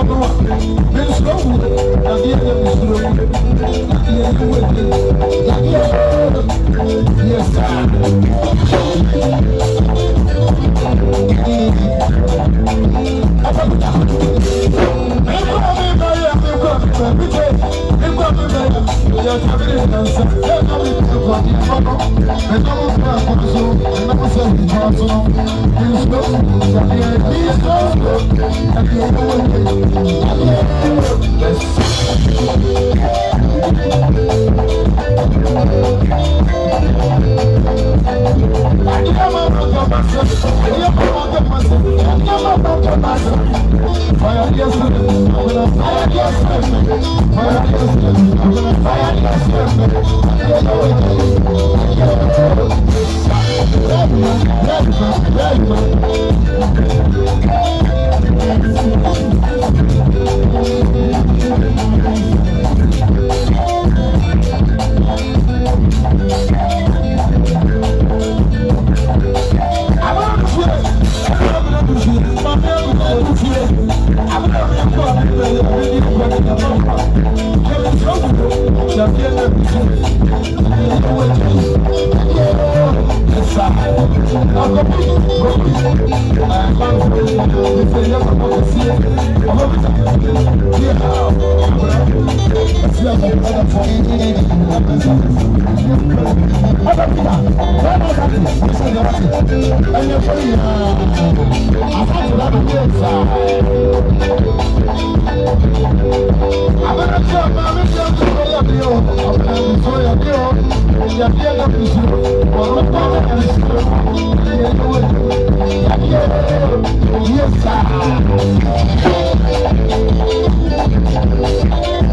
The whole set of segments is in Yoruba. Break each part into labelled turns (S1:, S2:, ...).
S1: ọmọ wa ní nsúlọ wù dé yàtí ẹ yẹ nsúlọ wù dé yàtí ẹ yẹ wù dé yàtí ẹ yẹ yẹ sá. Abẹ́kúta, nígbà mi bẹ̀rẹ̀ nígbà mi bẹ̀rẹ̀ mi jẹ́ nígbà mi bẹ̀rẹ̀ ìyá tàbí lè nà nsà. Lẹ́nu mi bẹ̀rẹ̀ kọ̀ ní ọkọ̀, ẹ̀dọ́wọ́ bẹ̀rẹ̀ kọ̀ tó, ẹ̀dọ́wọ́ sẹ̀yìn kọ̀ tó, ìṣòro ìṣàlẹ̀ ẹ̀ ní ìṣòro. I'm gonna fire your sermon. I'm gonna fire your Yeah. Yes, sir.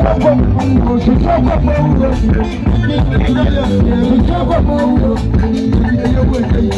S1: Thank you.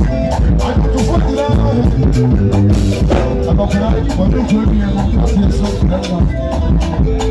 S1: Quando eu joguei ela, eu pra ela.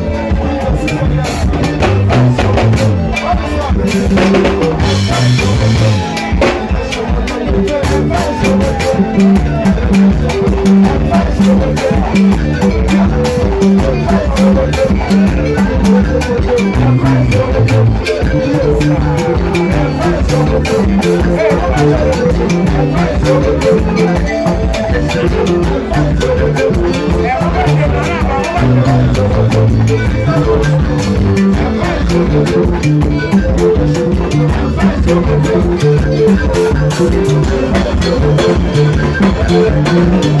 S1: Thank you.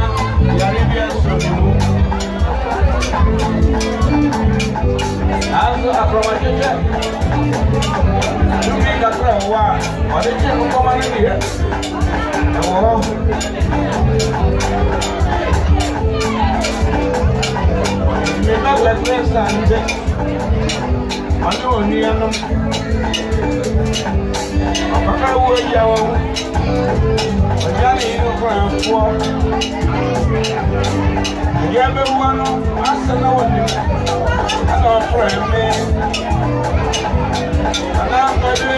S2: nanso akorɔmahyehyɛ tumi kakra ɛwɔ a ɔde kye nkɔma no deɛ ɛwɔ hɔ mebɛlɛ prinsa ɔne onuanom ɔkaka wo ahyia wɔ ho ɔgya ne yere kɔɛfoɔ ɛgya bɛwua no asɛ na wɔnim ana ɔkorɔ me anaa kɔdwe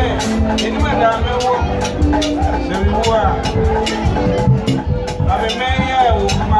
S2: ɛnim adaame wɔ sɛ mewu a na memɛnyɛ wo ma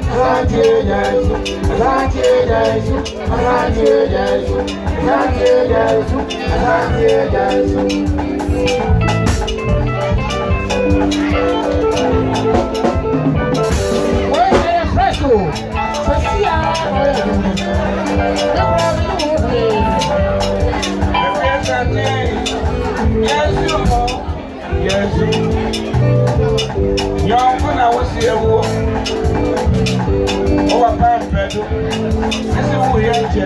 S2: Asante Yesu, you, Yesu,
S1: asante Yesu, asante Yesu, you, Yesu. Wọ́n yẹ fẹ́tò, kò sí àwọn ọ̀rẹ́ mi. Ẹ wọ́n mi wò dé.
S2: Ẹ fẹ́ sàté, Yẹ́sù mọ́, Yẹ́sù. Yọ̀ọ́ fún àwọn sí ewu. Ọwọ́ apá ẹ̀fẹ̀ ló, sísí wù yẹn jẹ.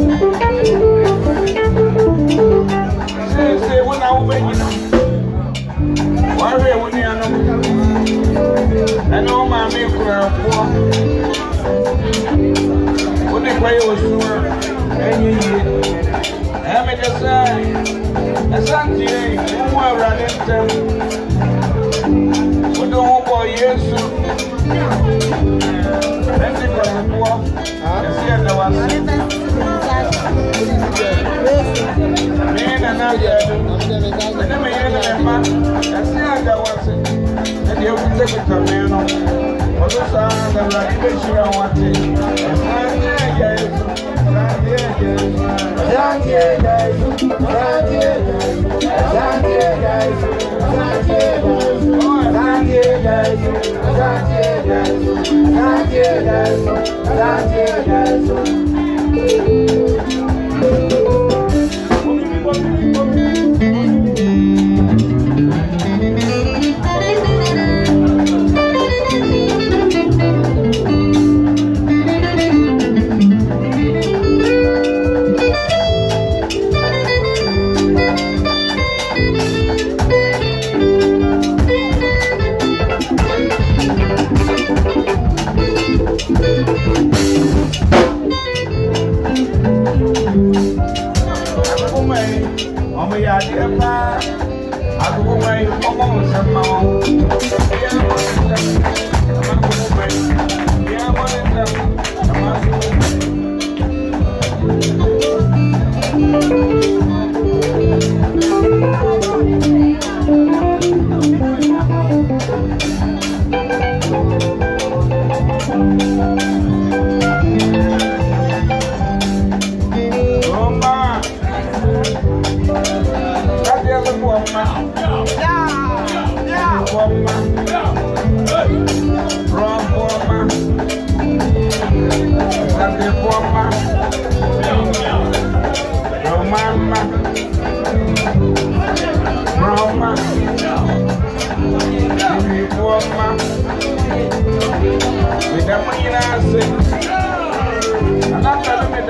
S2: osuwa enyi yie ɛmɛdɛ sɛ ɛsantie ɛmu awurade ntɛm wode ho bɔ yesu ɛnti kɔnfoɔ ɛsi ɛda wase me nana yɛdo ɛne me yere ne mma ɛsi ɛda wase it. wokutakita me no ɔso
S1: saa na awurade bɛhyira ho ate Asante Yesu, asante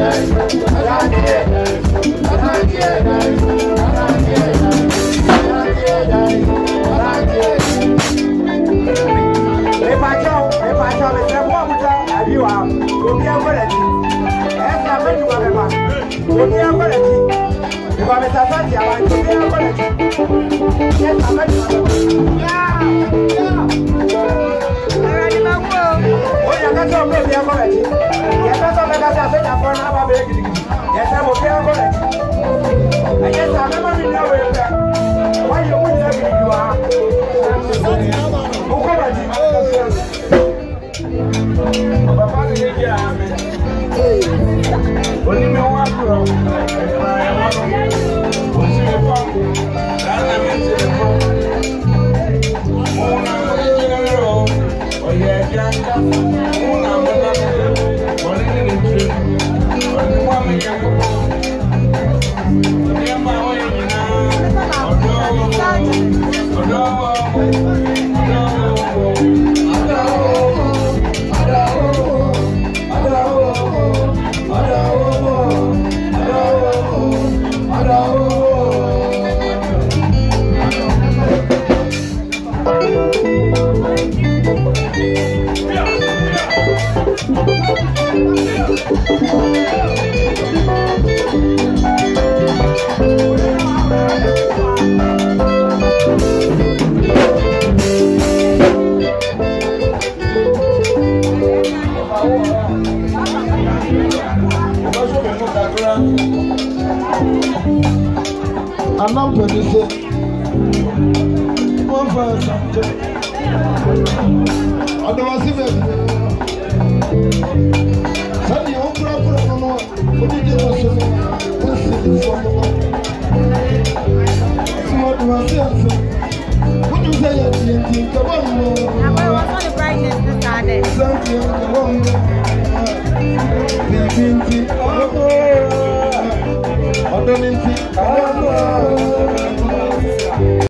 S1: Yes, I'm ready. Bàbá you yé jẹ́ àmì. Onímọ̀ wá kúrò. Ẹ̀rọ ẹ̀wọ̀n lọ. Oṣù mi fọ́ mi. Lánàá mi ti lè fọ́.
S2: Òun náà mo yé jẹ́ rọ̀. Ọ̀yẹ̀ ẹ̀jẹ̀ ń ká.
S1: anampɛnisɛ wɔmfa asante ɔdewase baabi sɛdeɛ wokurakura no no a wodegye wɔ so no wonsi
S2: nsɔmoma sɛ wɔdewase asɛ wonim sɛ yɛ tiatie nkɛbɔ mmɔ sɛ ntiɛ nkɛbɔ mmɔ baabi nti ɔbɛbɔɔ Don't